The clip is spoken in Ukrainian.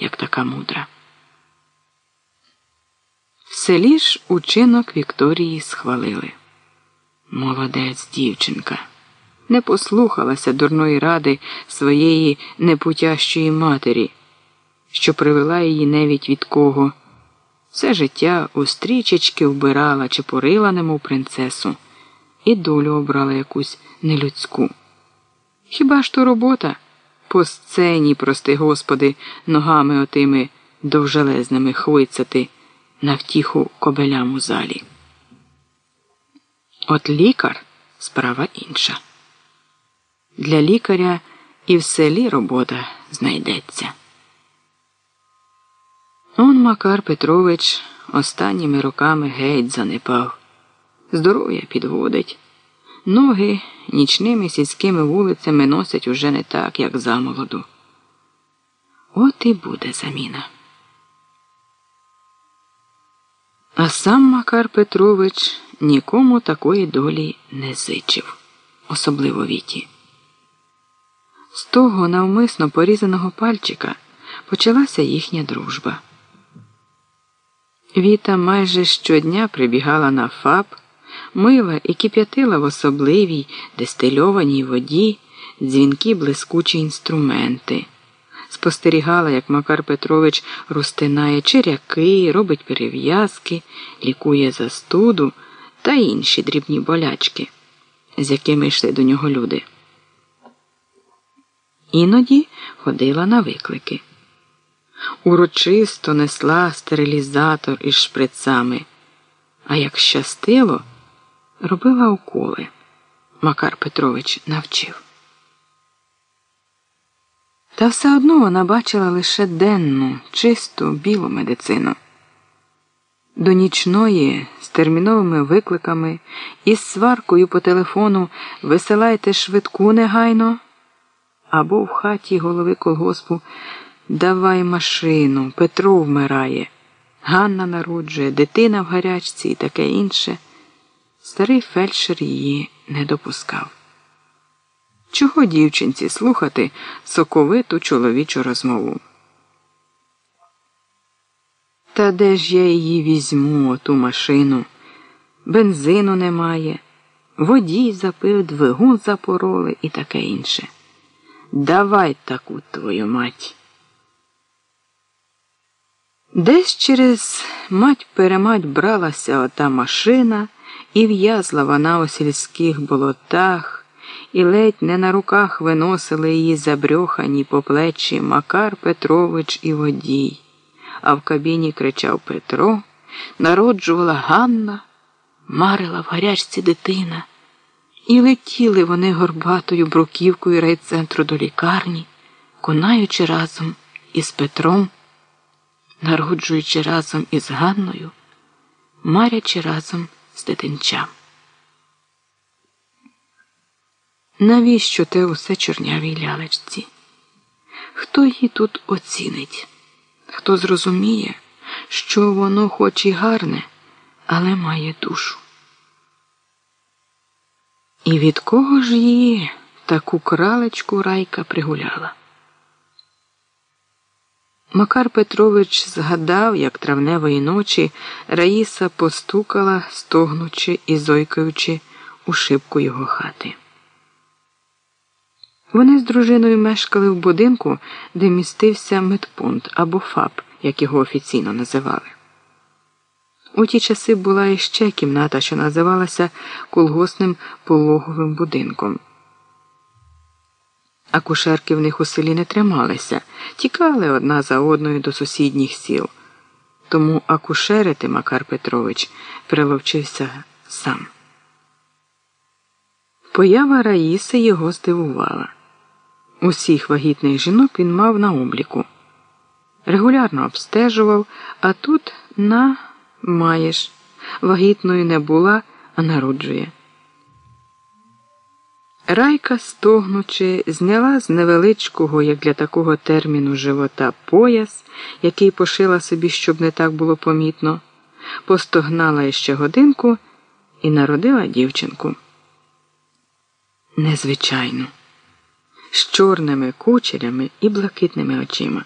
як така мудра. В селі ж учинок Вікторії схвалили. Молодець дівчинка. Не послухалася дурної ради своєї непутящої матері, що привела її невідь від кого. Все життя у стрічечки вбирала чи порила немов принцесу, і долю обрала якусь нелюдську. Хіба ж то робота? По сцені, прости господи, ногами отими довжелезними хвицати на втіху кобелям у залі. От лікар справа інша. Для лікаря і в селі робота знайдеться. Он Макар Петрович останніми роками геть занепав. Здоров'я підводить. Ноги нічними сільськими вулицями носять уже не так, як замолоду. От і буде заміна. А сам Макар Петрович нікому такої долі не зичив, особливо віті. З того навмисно порізаного пальчика почалася їхня дружба. Віта майже щодня прибігала на фаб, мила і кип'ятила в особливій дистильованій воді дзвінкі блискучі інструменти. Спостерігала, як Макар Петрович розтинає черяки, робить перев'язки, лікує застуду та інші дрібні болячки, з якими йшли до нього люди. Іноді ходила на виклики. Урочисто несла стерилізатор із шприцами, а як щастило, робила уколи. Макар Петрович навчив. Та все одно вона бачила лише денну, чисту білу медицину. До нічної з терміновими викликами із сваркою по телефону висилайте швидку негайно або в хаті голови колгоспу Давай машину, Петро вмирає, Ганна народжує, дитина в гарячці і таке інше. Старий фельдшер її не допускав. Чого дівчинці слухати соковиту чоловічу розмову? Та де ж я її візьму, ту машину? Бензину немає, водій запив, двигун запороли і таке інше. Давай таку твою мать. Десь через мать перемать бралася ота машина, і в'язла вона у сільських болотах, і ледь не на руках виносили її забрьохані по плечі Макар Петрович і водій. А в кабіні кричав Петро, народжувала Ганна, марила в гарячці дитина. І летіли вони горбатою бруківкою райцентру до лікарні, конаючи разом із Петром, народжуючи разом із Ганною, марячи разом з дитинчам. Навіщо те усе чорнявій лялечці? Хто її тут оцінить? Хто зрозуміє, що воно хоч і гарне, але має душу? І від кого ж її таку кралечку райка пригуляла? Макар Петрович згадав, як травневої ночі Раїса постукала, стогнучи і зойкаючи у шибку його хати. Вони з дружиною мешкали в будинку, де містився медпункт або ФАП, як його офіційно називали. У ті часи була іще кімната, що називалася колгосним пологовим будинком. Акушерки в них у селі не трималися, тікали одна за одною до сусідніх сіл. Тому акушерити Макар Петрович приловчився сам. Поява Раїси його здивувала. Усіх вагітних жінок він мав на обліку. Регулярно обстежував, а тут на маєш. Вагітною не була, а народжує. Райка, стогнучи, зняла з невеличкого, як для такого терміну, живота пояс, який пошила собі, щоб не так було помітно, постогнала іще годинку і народила дівчинку. Незвичайно, з чорними кучерями і блакитними очима.